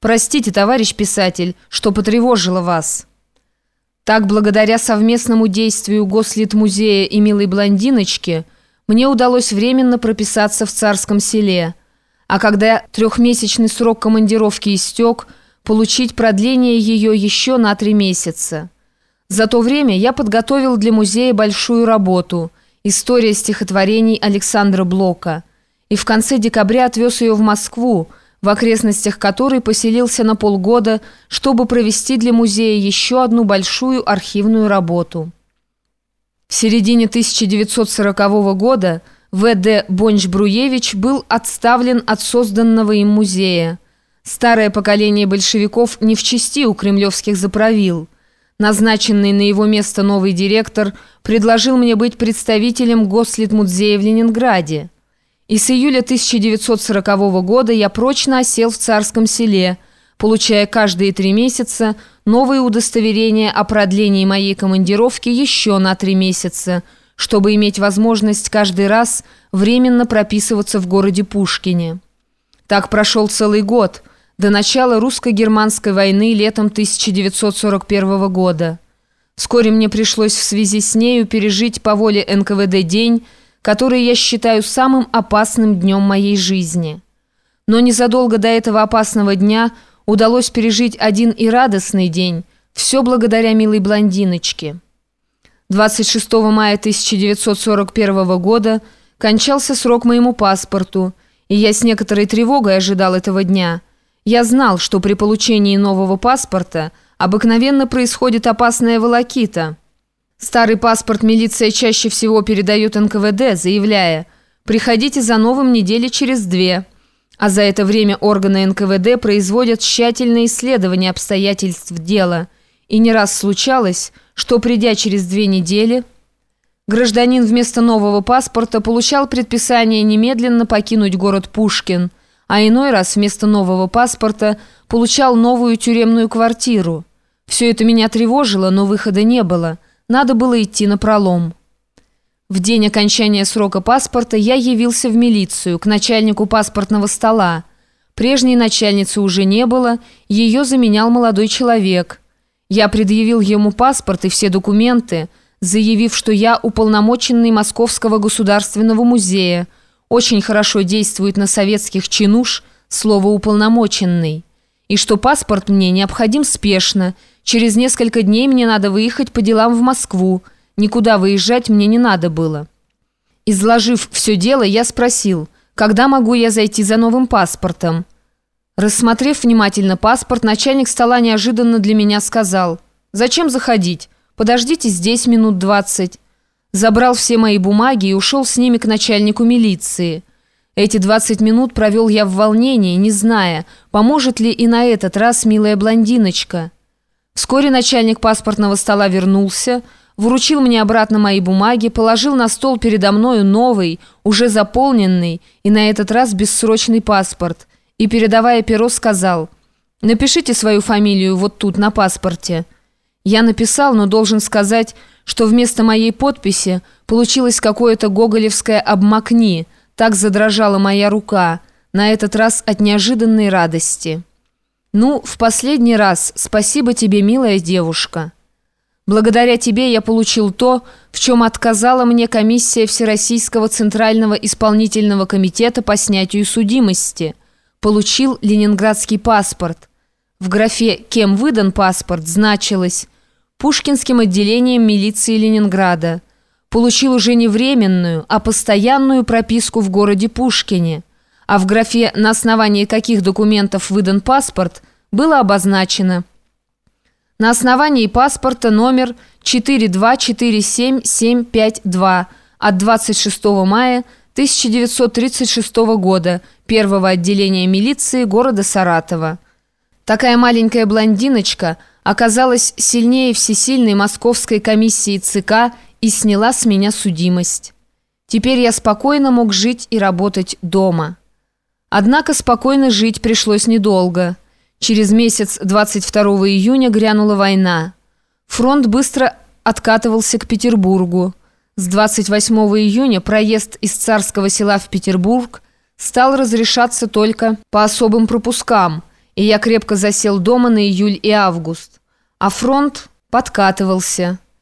Простите, товарищ писатель, что потревожило вас». Так, благодаря совместному действию Гослит-музея и «Милой блондиночки», мне удалось временно прописаться в Царском селе, а когда трехмесячный срок командировки истек, получить продление ее еще на три месяца. За то время я подготовил для музея большую работу «История стихотворений Александра Блока» и в конце декабря отвез ее в Москву, в окрестностях которой поселился на полгода, чтобы провести для музея еще одну большую архивную работу. В середине 1940 года В.Д. Бонч-Бруевич был отставлен от созданного им музея. Старое поколение большевиков не в чести у кремлевских заправил. Назначенный на его место новый директор предложил мне быть представителем Гослитмузея в Ленинграде. И с июля 1940 года я прочно осел в Царском селе, получая каждые три месяца новые удостоверения о продлении моей командировки еще на три месяца, чтобы иметь возможность каждый раз временно прописываться в городе Пушкине. Так прошел целый год, до начала русско-германской войны летом 1941 года. Вскоре мне пришлось в связи с нею пережить по воле НКВД день, который я считаю самым опасным днем моей жизни. Но незадолго до этого опасного дня удалось пережить один и радостный день, все благодаря милой блондиночке. 26 мая 1941 года кончался срок моему паспорту, и я с некоторой тревогой ожидал этого дня. Я знал, что при получении нового паспорта обыкновенно происходит опасная волокита – Старый паспорт милиция чаще всего передает НКВД, заявляя «приходите за новым недели через две». А за это время органы НКВД производят тщательное исследование обстоятельств дела. И не раз случалось, что придя через две недели, гражданин вместо нового паспорта получал предписание немедленно покинуть город Пушкин, а иной раз вместо нового паспорта получал новую тюремную квартиру. Все это меня тревожило, но выхода не было – надо было идти на пролом. В день окончания срока паспорта я явился в милицию, к начальнику паспортного стола. Прежней начальницы уже не было, ее заменял молодой человек. Я предъявил ему паспорт и все документы, заявив, что я уполномоченный Московского государственного музея, очень хорошо действует на советских чинуш слово «уполномоченный», и что паспорт мне необходим спешно – Через несколько дней мне надо выехать по делам в Москву. Никуда выезжать мне не надо было. Изложив все дело, я спросил, когда могу я зайти за новым паспортом. Рассмотрев внимательно паспорт, начальник стола неожиданно для меня сказал, «Зачем заходить? Подождите здесь минут двадцать». Забрал все мои бумаги и ушел с ними к начальнику милиции. Эти 20 минут провел я в волнении, не зная, поможет ли и на этот раз милая блондиночка. Вскоре начальник паспортного стола вернулся, вручил мне обратно мои бумаги, положил на стол передо мною новый, уже заполненный и на этот раз бессрочный паспорт, и, передавая перо, сказал «Напишите свою фамилию вот тут, на паспорте». Я написал, но должен сказать, что вместо моей подписи получилось какое-то гоголевское «обмакни», так задрожала моя рука, на этот раз от неожиданной радости». «Ну, в последний раз спасибо тебе, милая девушка. Благодаря тебе я получил то, в чем отказала мне комиссия Всероссийского Центрального Исполнительного Комитета по снятию судимости. Получил ленинградский паспорт. В графе «Кем выдан паспорт» значилось «Пушкинским отделением милиции Ленинграда». Получил уже не временную, а постоянную прописку в городе Пушкине а в графе «На основании каких документов выдан паспорт» было обозначено «На основании паспорта номер 4247752 от 26 мая 1936 года первого отделения милиции города Саратова». Такая маленькая блондиночка оказалась сильнее всесильной московской комиссии ЦК и сняла с меня судимость. Теперь я спокойно мог жить и работать дома. Однако спокойно жить пришлось недолго. Через месяц, 22 июня, грянула война. Фронт быстро откатывался к Петербургу. С 28 июня проезд из Царского села в Петербург стал разрешаться только по особым пропускам, и я крепко засел дома на июль и август. А фронт подкатывался.